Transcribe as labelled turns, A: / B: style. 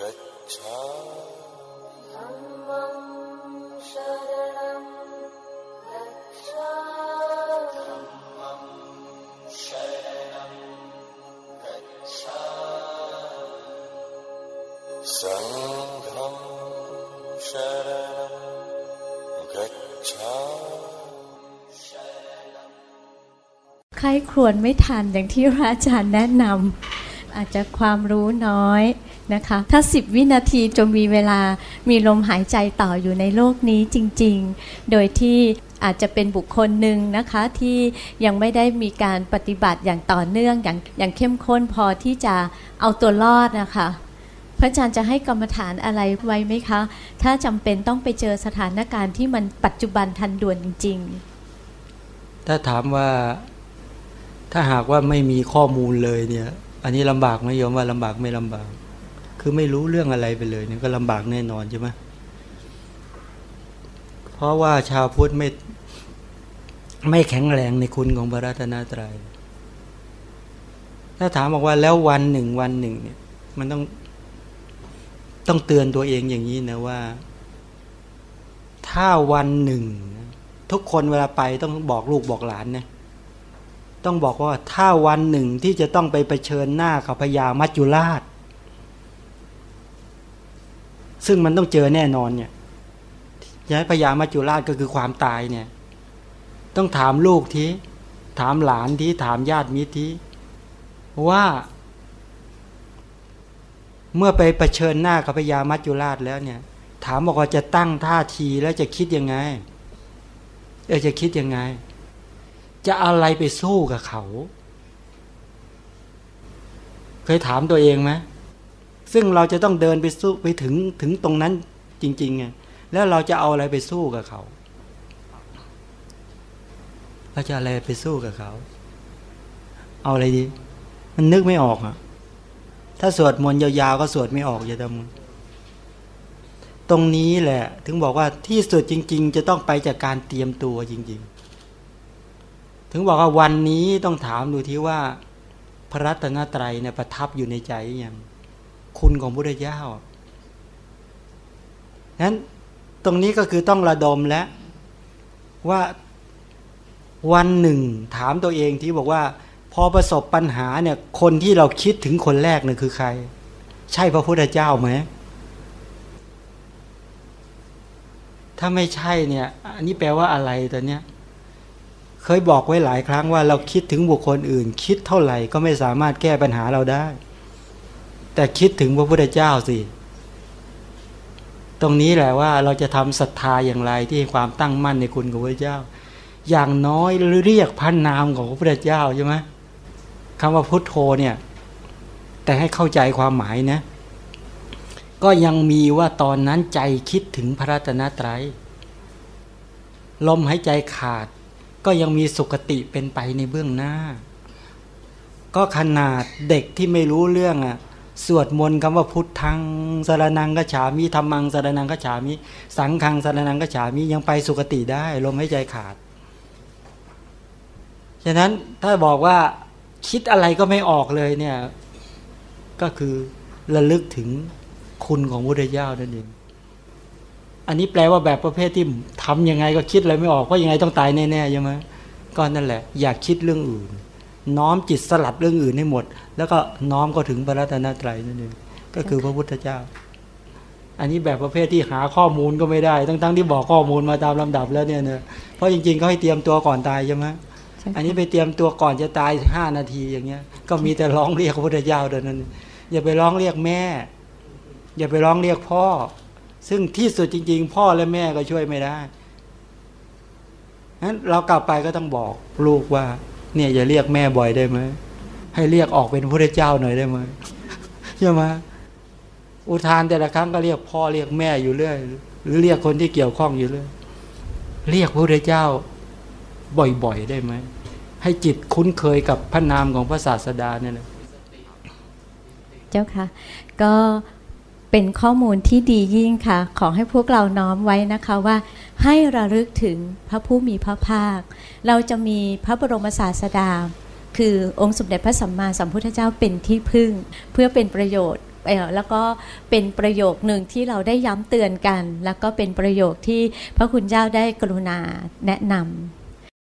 A: गच्छ गच्छा धरण सङ्घं शर गच्छ ครครวญไม่ทันอย่างที่พระอาจารย์แนะนำอาจจะความรู้น้อยนะคะ ถ้าสิบวินาทีจะมีเวลามีลมหายใจต่ออยู่ในโลกนี้จริง ๆ โดยที่อาจจะเป็นบุคคลหนึ่งนะคะที่ยังไม่ได้มีการปฏิบัติอย่างต่อเนื่องอย่างอย่างเข้มข้นพอที่จะเอาตัวรอดนะคะพระอาจารย์จะให้กรรมฐานอะไรไว้ไหมคะ ถ้าจำเป็นต้องไปเจอสถานการณ์ที่มันปัจจุบันทันด่วนจริง ๆ
B: ถ้าถามว่า ถ้าหากว่าไม่มีข้อมูลเลยเนี่ย อันนี้ลำบากไหมโยมว่าลำบากไม่ลำบาก คือไม่รู้เรื่องอะไรไปเลยเนี่ยก็ลำบากแน่นอนใช่ไหมเพราะว่าชาวพุทธไม่ไม่แข็งแรงในคุณของพระรัตนตรยัย ถ้าถามบอกว่าแล้ววันหนึ่งวันหนึ่งเนี่ย มันต้องต้องเตือนตัวเองอย่างนี้นะว่า ถ้าวันหนึ่ง ทุกคนเวลาไปต้องบอกลูกบอกหลานเนี่ย ต้องบอกว่าถ้าวันหนึ่งที่จะต้องไปเผชิญหน้ากับพญามัจจุราช ซึ่งมันต้องเจอแน่นอนเนี่ยย้ายพญามัจจุราชก็คือความตายเนี่ย ต้องถามลูกทีถามหลานทีถามญาติมิตรทีว่า เมื่อไปเผชิญหน้ากับพญามัจจุราชแล้วเนี่ย ถามบอกว่าจะตั้งท่าทีแล้วจะคิดยังไง เออจะคิดยังไง จะอะไรไปสู้กับเขา เคยถามตัวเองไหมซึ่งเราจะต้องเดินไปสู้ไปถึงถึงตรงนั้นจริงๆไงแล้วเราจะเอาอะไรไปสู้กับเขาเราจะอะไรไปสู้กับเขา เอาอะไรดี มันนึกไม่ออกอะถ้าสวดมนต์ยาวๆก็สวดไม่ออกอย่าทำตรงนี้แหละ ถึงบอกว่าที่สุดจริง ๆ จะต้องไปจากการเตรียมตัวจริง ๆ ถึงบอกว่าวันนี้ต้องถามดูที่ว่า พระรัตนตรัยเนี่ยประทับอยู่ในใจอย่างคุณของพระเจ้านั้นตรงนี้ก็คือต้องระดมแล้วว่าวันหนึ่งถามตัวเองที่บอกว่า พอประสบปัญหาเนี่ย คนที่เราคิดถึงคนแรกเนี่ยคือใคร ใช่พระพุทธเจ้าไหมถ้าไม่ใช่เนี่ย อันนี้แปลว่าอะไรตอนเนี้ย เคยบอกไว้หลายครั้งว่าเราคิดถึงบุคคลอื่น คิดเท่าไหร่ก็ไม่สามารถแก้ปัญหาเราได้ แต่คิดถึงพระพุทธเจ้าสิ ตรงนี้แหละว่าเราจะทำศรัทธาอย่างไรที่ความตั้งมั่นในคุณของพระเจ้า อย่างน้อยเรียกพันนามของพระพุทธเจ้าใช่ไหมคำว่าพุทโธเนี่ย แต่ให้เข้าใจความหมายนะ ก็ยังมีว่าตอนนั้นใจคิดถึงพระรัตนตรัยลมหายใจขาด ก็ยังมีสุขติเป็นไปในเบื้องหน้า ก็ขนาดเด็กที่ไม่รู้เรื่องอะสวดมนต์คำว่าพุทธังสารนังกฉามิธรรมังสารนังกฉามิสังฆังสารนังกฉามิยังไปสุขติได้ลมหายใจขาด ฉะนั้นถ้าบอกว่าคิดอะไรก็ไม่ออกเลยเนี่ย ก็คือระลึกถึงคุณของพุทธเจ้านั่นเอง อันนี้แปลว่าแบบประเภทที่ทำยังไงก็คิดอะไรไม่ออกเพราะยังไงต้องตายแน่ๆใช่ไหมก็นั่นแหละ อยากคิดเรื่องอื่น น้อมจิตสลัดเรื่องอื่นให้หมด แล้วก็น้อมก็ถึงพระรัตนตรัยนั่นเองก็คือพระพุทธเจ้า อันนี้แบบประเภทที่หาข้อมูลก็ไม่ได้ทั้งๆที่บอกข้อมูลมาตามลำดับแล้วเนี่ยเนะเพราะจริงๆเขาให้เตรียมตัวก่อนตายใช่ไหมอันนี้ไปเตรียมตัวก่อนจะตายห้านาทีอย่างเงี้ย ก็มีแต่ร้องเรียกพระพุทธเจ้าเดินนั้น อย่าไปร้องเรียกแม่ อย่าไปร้องเรียกพ่อ ซึ่งที่สุดจริง ๆ พ่อและแม่ก็ช่วยไม่ได้นั้นเรากลับไปก็ต้องบอกลูกว่า เนี่ยอย่าเรียกแม่บ่อยได้ไหมให้เรียกออกเป็นพระเจ้าหน่อยได้ไหมใช่ไหมอุทานแต่ละครั้งก็เรียกพ่อเรียกแม่อยู่เรื่อย หรือเรียกคนที่เกี่ยวข้องอยู่เรื่อยเรียกพระเจ้าบ่อยๆได้ไหมให้จิตคุ้นเคยกับพระนามของพระศาสดาเนี่ยนะ
A: เจ้าค่ะ ก็ เป็นข้อมูลที่ดียิ่งค่ะ ขอให้พวกเราน้อมไว้นะคะว่า ให้ระลึกถึงพระผู้มีพระภาค เราจะมีพระบรมศาสดา คือองค์สมเด็จพระสัมมาสัมพุทธเจ้าเป็นที่พึ่ง เพื่อเป็นประโยชน์แล้วก็เป็นประโยคหนึ่งที่เราได้ย้ำเตือนกัน แล้วก็เป็นประโยคที่พระคุณเจ้าได้กรุณาแนะนำ